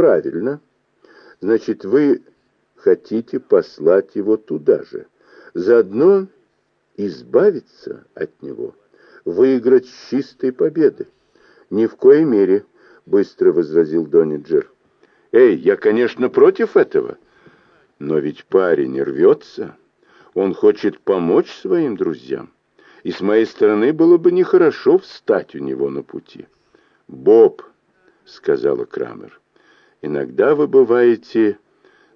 правильно. Значит, вы хотите послать его туда же, заодно избавиться от него, выиграть чистой победы. Ни в коей мере, быстро возразил Дониджер. Эй, я, конечно, против этого, но ведь парень рвется. Он хочет помочь своим друзьям, и с моей стороны было бы нехорошо встать у него на пути. «Боб», — сказала Крамер, — «иногда вы бываете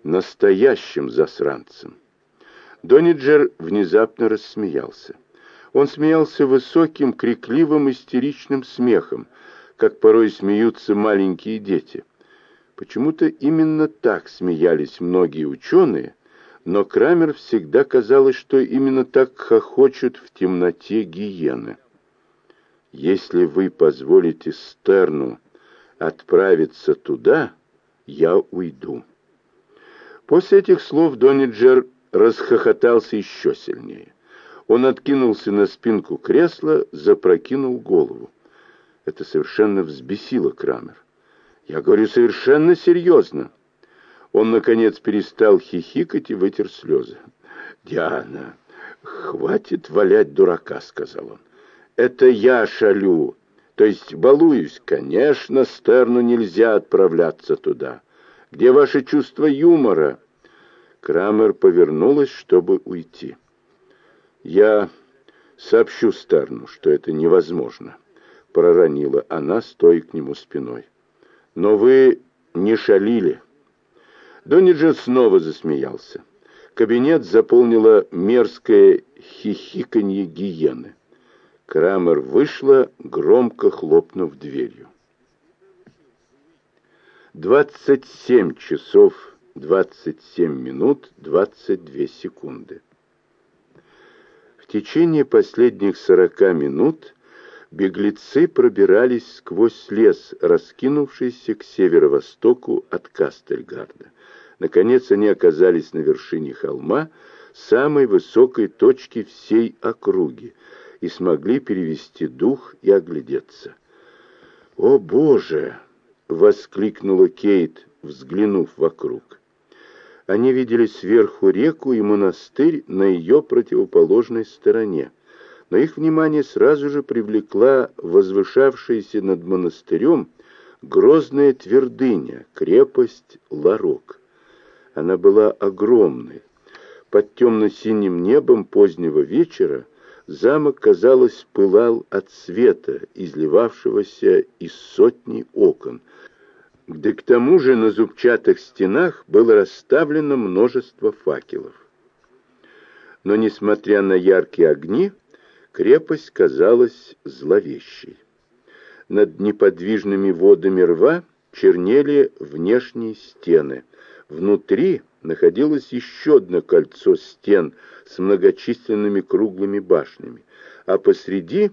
настоящим засранцем». Дониджер внезапно рассмеялся. Он смеялся высоким, крикливым, истеричным смехом, как порой смеются маленькие дети. Почему-то именно так смеялись многие ученые, но Крамер всегда казалось, что именно так хохочут в темноте гиены. «Если вы позволите Стерну отправиться туда, я уйду». После этих слов Дониджер расхохотался еще сильнее. Он откинулся на спинку кресла, запрокинул голову. Это совершенно взбесило Крамер. «Я говорю совершенно серьезно». Он, наконец, перестал хихикать и вытер слезы. «Диана, хватит валять дурака», — сказал он. «Это я шалю, то есть балуюсь. Конечно, Стерну нельзя отправляться туда. Где ваше чувство юмора?» Крамер повернулась, чтобы уйти. «Я сообщу Стерну, что это невозможно», — проронила она, стоя к нему спиной. «Но вы не шалили». Дониджер снова засмеялся. Кабинет заполнило мерзкое хихиканье гиены. Крамер вышла, громко хлопнув дверью. Двадцать семь часов двадцать семь минут двадцать две секунды. В течение последних сорока минут беглецы пробирались сквозь лес, раскинувшийся к северо-востоку от Кастельгарда. Наконец они оказались на вершине холма, самой высокой точки всей округи, и смогли перевести дух и оглядеться. «О, Боже!» — воскликнула Кейт, взглянув вокруг. Они видели сверху реку и монастырь на ее противоположной стороне, но их внимание сразу же привлекла возвышавшаяся над монастырем грозная твердыня, крепость Ларок. Она была огромной. Под темно-синим небом позднего вечера замок, казалось, пылал от света, изливавшегося из сотни окон. Да к тому же на зубчатых стенах было расставлено множество факелов. Но, несмотря на яркие огни, крепость казалась зловещей. Над неподвижными водами рва чернели внешние стены — Внутри находилось еще одно кольцо стен с многочисленными круглыми башнями, а посреди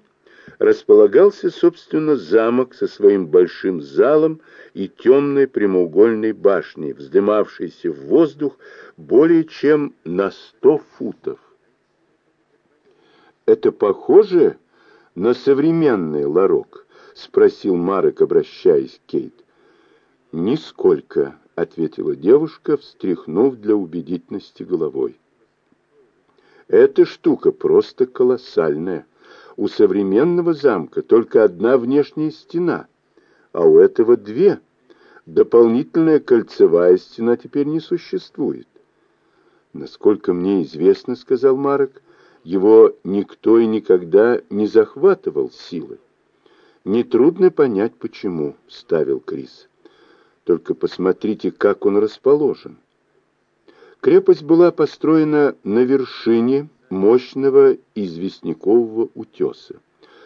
располагался, собственно, замок со своим большим залом и темной прямоугольной башней, вздымавшейся в воздух более чем на сто футов. «Это похоже на современный ларок?» — спросил Марек, обращаясь к Кейт. «Нисколько», — ответила девушка, встряхнув для убедительности головой. «Эта штука просто колоссальная. У современного замка только одна внешняя стена, а у этого две. Дополнительная кольцевая стена теперь не существует». «Насколько мне известно, — сказал Марек, — его никто и никогда не захватывал силой. Нетрудно понять, почему, — ставил Крис. Только посмотрите, как он расположен. Крепость была построена на вершине мощного известнякового утеса.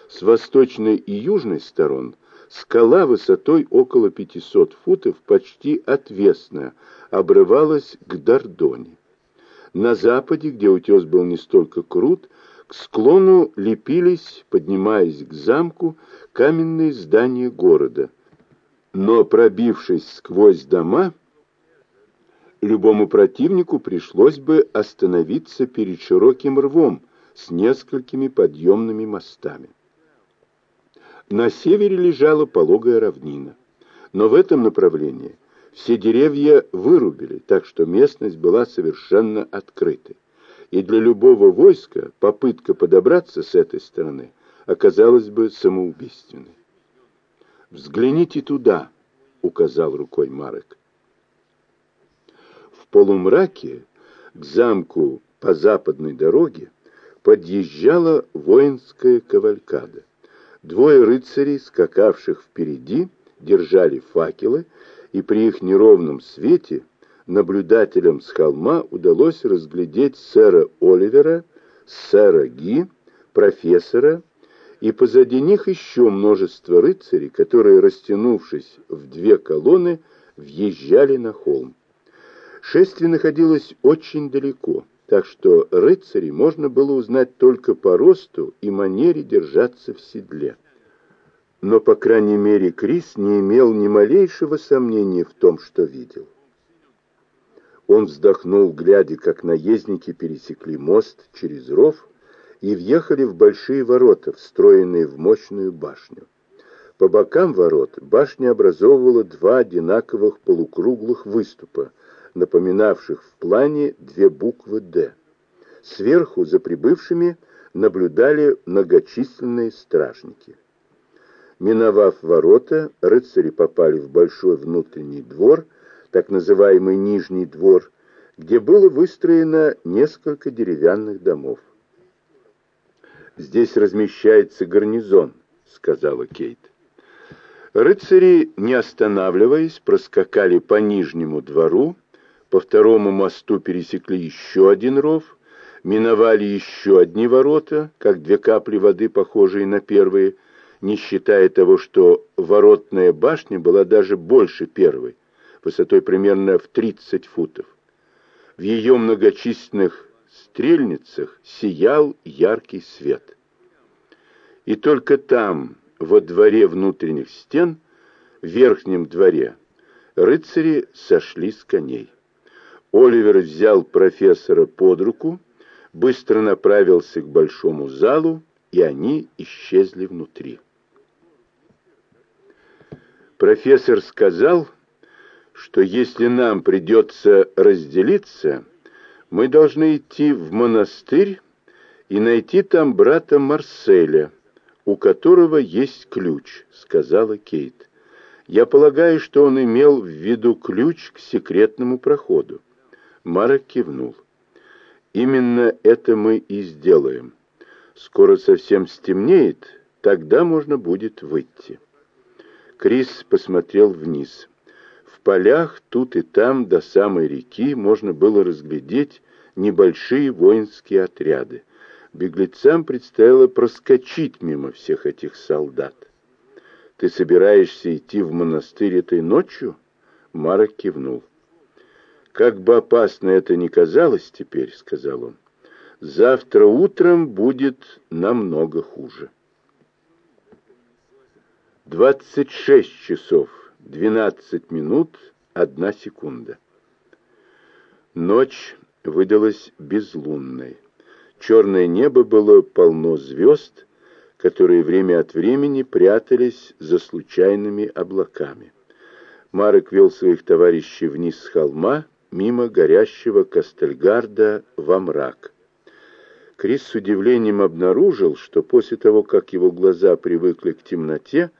С восточной и южной сторон скала высотой около 500 футов, почти отвесная, обрывалась к Дордоне. На западе, где утес был не столько крут, к склону лепились, поднимаясь к замку, каменные здания города – но пробившись сквозь дома, любому противнику пришлось бы остановиться перед широким рвом с несколькими подъемными мостами. На севере лежала пологая равнина, но в этом направлении Все деревья вырубили, так что местность была совершенно открытой. И для любого войска попытка подобраться с этой стороны оказалась бы самоубийственной. «Взгляните туда», — указал рукой Марек. В полумраке к замку по западной дороге подъезжала воинская кавалькада. Двое рыцарей, скакавших впереди, держали факелы, и при их неровном свете наблюдателям с холма удалось разглядеть сэра Оливера, сэра Ги, профессора, и позади них еще множество рыцарей, которые, растянувшись в две колонны, въезжали на холм. Шествие находилось очень далеко, так что рыцарей можно было узнать только по росту и манере держаться в седле но, по крайней мере, Крис не имел ни малейшего сомнения в том, что видел. Он вздохнул, глядя, как наездники пересекли мост через ров и въехали в большие ворота, встроенные в мощную башню. По бокам ворот башня образовывала два одинаковых полукруглых выступа, напоминавших в плане две буквы «Д». Сверху за прибывшими наблюдали многочисленные стражники. Миновав ворота, рыцари попали в большой внутренний двор, так называемый Нижний двор, где было выстроено несколько деревянных домов. «Здесь размещается гарнизон», — сказала Кейт. Рыцари, не останавливаясь, проскакали по Нижнему двору, по второму мосту пересекли еще один ров, миновали еще одни ворота, как две капли воды, похожие на первые, не считая того, что воротная башня была даже больше первой, высотой примерно в 30 футов. В ее многочисленных стрельницах сиял яркий свет. И только там, во дворе внутренних стен, в верхнем дворе, рыцари сошли с коней. Оливер взял профессора под руку, быстро направился к большому залу, и они исчезли внутри. Профессор сказал, что если нам придется разделиться, мы должны идти в монастырь и найти там брата Марселя, у которого есть ключ, сказала Кейт. Я полагаю, что он имел в виду ключ к секретному проходу. Марок кивнул. Именно это мы и сделаем. Скоро совсем стемнеет, тогда можно будет выйти. Крис посмотрел вниз. В полях тут и там до самой реки можно было разглядеть небольшие воинские отряды. Беглецам предстояло проскочить мимо всех этих солдат. «Ты собираешься идти в монастырь этой ночью?» Марок кивнул. «Как бы опасно это ни казалось теперь», — сказал он, — «завтра утром будет намного хуже». 26 часов 12 минут 1 секунда. Ночь выдалась безлунной. Черное небо было полно звезд, которые время от времени прятались за случайными облаками. Марек вел своих товарищей вниз с холма, мимо горящего Кастельгарда во мрак. Крис с удивлением обнаружил, что после того, как его глаза привыкли к темноте,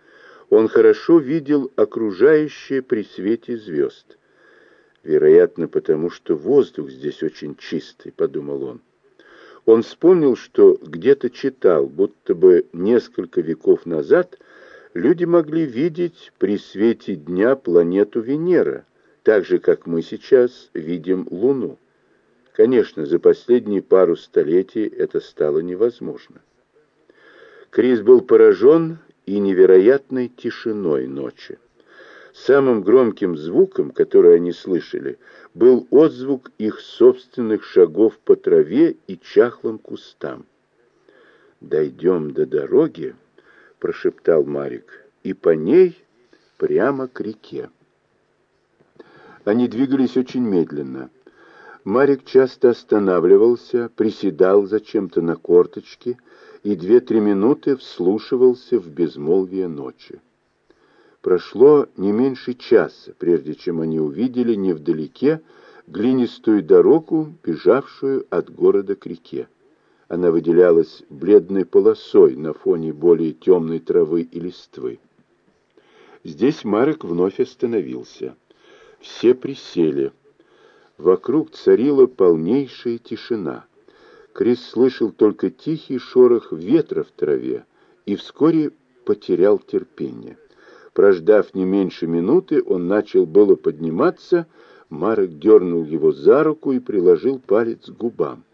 он хорошо видел окружающее при свете звезд. Вероятно, потому что воздух здесь очень чистый, подумал он. Он вспомнил, что где-то читал, будто бы несколько веков назад люди могли видеть при свете дня планету Венера, так же, как мы сейчас видим Луну. Конечно, за последние пару столетий это стало невозможно. Крис был поражен и невероятной тишиной ночи. Самым громким звуком, который они слышали, был отзвук их собственных шагов по траве и чахлым кустам. «Дойдем до дороги», — прошептал Марик, — «и по ней прямо к реке». Они двигались очень медленно. Марик часто останавливался, приседал зачем-то на корточки и две-три минуты вслушивался в безмолвие ночи. Прошло не меньше часа, прежде чем они увидели невдалеке глинистую дорогу, бежавшую от города к реке. Она выделялась бледной полосой на фоне более темной травы и листвы. Здесь Марек вновь остановился. Все присели. Вокруг царила полнейшая тишина. Крис слышал только тихий шорох ветра в траве и вскоре потерял терпение. Прождав не меньше минуты, он начал было подниматься, Марек дернул его за руку и приложил палец к губам.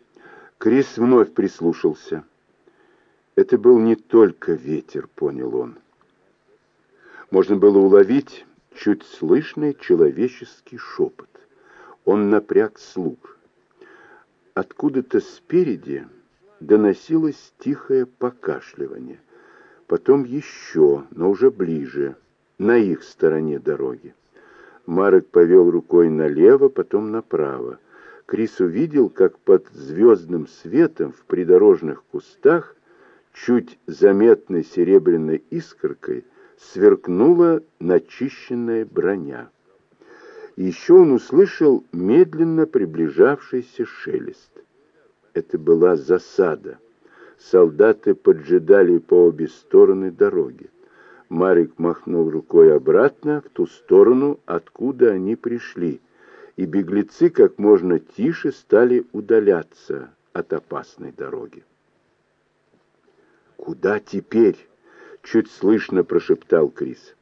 Крис вновь прислушался. Это был не только ветер, понял он. Можно было уловить чуть слышный человеческий шепот. Он напряг слух. Откуда-то спереди доносилось тихое покашливание. Потом еще, но уже ближе, на их стороне дороги. Марек повел рукой налево, потом направо. Крис увидел, как под звездным светом в придорожных кустах чуть заметной серебряной искоркой сверкнула начищенная броня. еще он услышал медленно приближавшийся шелест. Это была засада. Солдаты поджидали по обе стороны дороги. Марик махнул рукой обратно в ту сторону, откуда они пришли — и беглецы как можно тише стали удаляться от опасной дороги. «Куда теперь?» — чуть слышно прошептал Крис.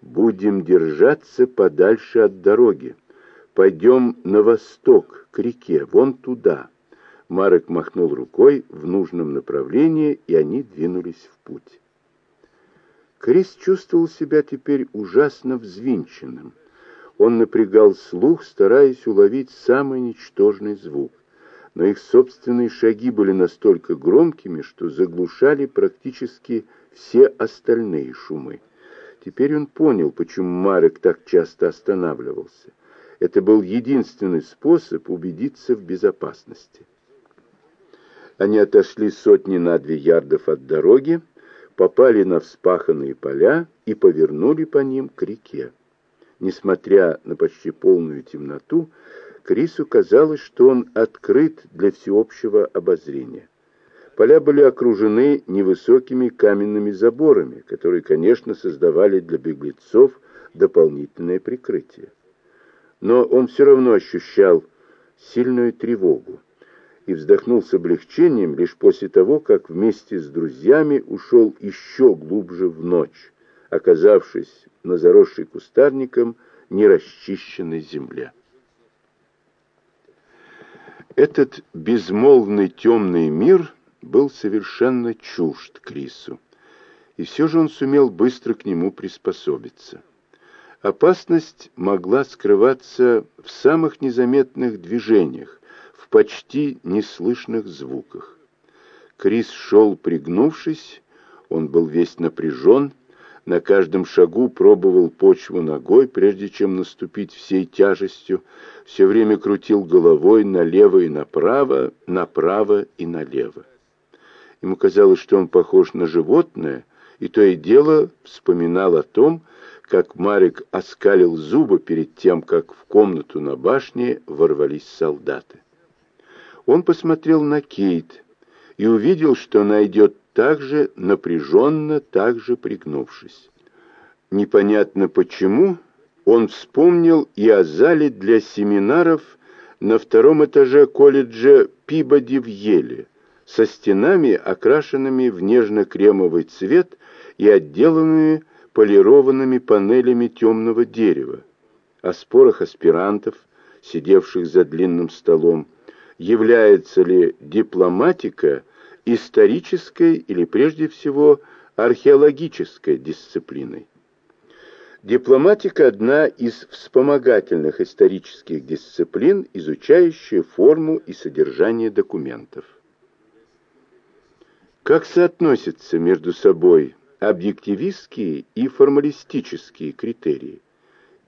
«Будем держаться подальше от дороги. Пойдем на восток, к реке, вон туда». Марек махнул рукой в нужном направлении, и они двинулись в путь. Крис чувствовал себя теперь ужасно взвинченным. Он напрягал слух, стараясь уловить самый ничтожный звук. Но их собственные шаги были настолько громкими, что заглушали практически все остальные шумы. Теперь он понял, почему Марек так часто останавливался. Это был единственный способ убедиться в безопасности. Они отошли сотни на две ярдов от дороги, попали на вспаханные поля и повернули по ним к реке. Несмотря на почти полную темноту, Крису казалось, что он открыт для всеобщего обозрения. Поля были окружены невысокими каменными заборами, которые, конечно, создавали для беглецов дополнительное прикрытие. Но он все равно ощущал сильную тревогу и вздохнул с облегчением лишь после того, как вместе с друзьями ушел еще глубже в ночь, оказавшись на заросшей кустарником нерасчищенной земле. Этот безмолвный темный мир был совершенно чужд Крису, и все же он сумел быстро к нему приспособиться. Опасность могла скрываться в самых незаметных движениях, в почти неслышных звуках. Крис шел пригнувшись, он был весь напряжен, на каждом шагу пробовал почву ногой, прежде чем наступить всей тяжестью, все время крутил головой налево и направо, направо и налево. Ему казалось, что он похож на животное, и то и дело вспоминал о том, как Марик оскалил зубы перед тем, как в комнату на башне ворвались солдаты. Он посмотрел на Кейт и увидел, что она идет также напряженно, также пригнувшись. Непонятно почему, он вспомнил и о зале для семинаров на втором этаже колледжа Пибоди в Еле, со стенами, окрашенными в нежно-кремовый цвет и отделанными полированными панелями темного дерева, о спорах аспирантов, сидевших за длинным столом, является ли дипломатика исторической или прежде всего археологической дисциплиной. Дипломатика – одна из вспомогательных исторических дисциплин, изучающая форму и содержание документов. Как соотносятся между собой объективистские и формалистические критерии?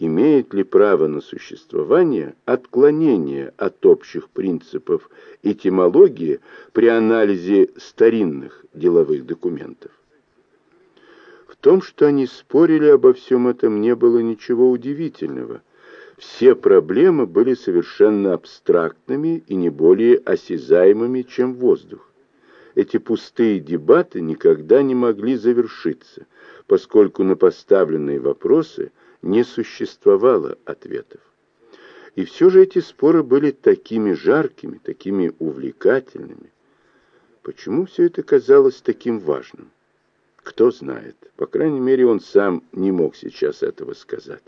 Имеет ли право на существование отклонение от общих принципов этимологии при анализе старинных деловых документов. В том, что они спорили обо всем этом, не было ничего удивительного. Все проблемы были совершенно абстрактными и не более осязаемыми, чем воздух. Эти пустые дебаты никогда не могли завершиться, поскольку на поставленные вопросы не существовало ответов. И все же эти споры были такими жаркими, такими увлекательными. Почему все это казалось таким важным? Кто знает. По крайней мере, он сам не мог сейчас этого сказать.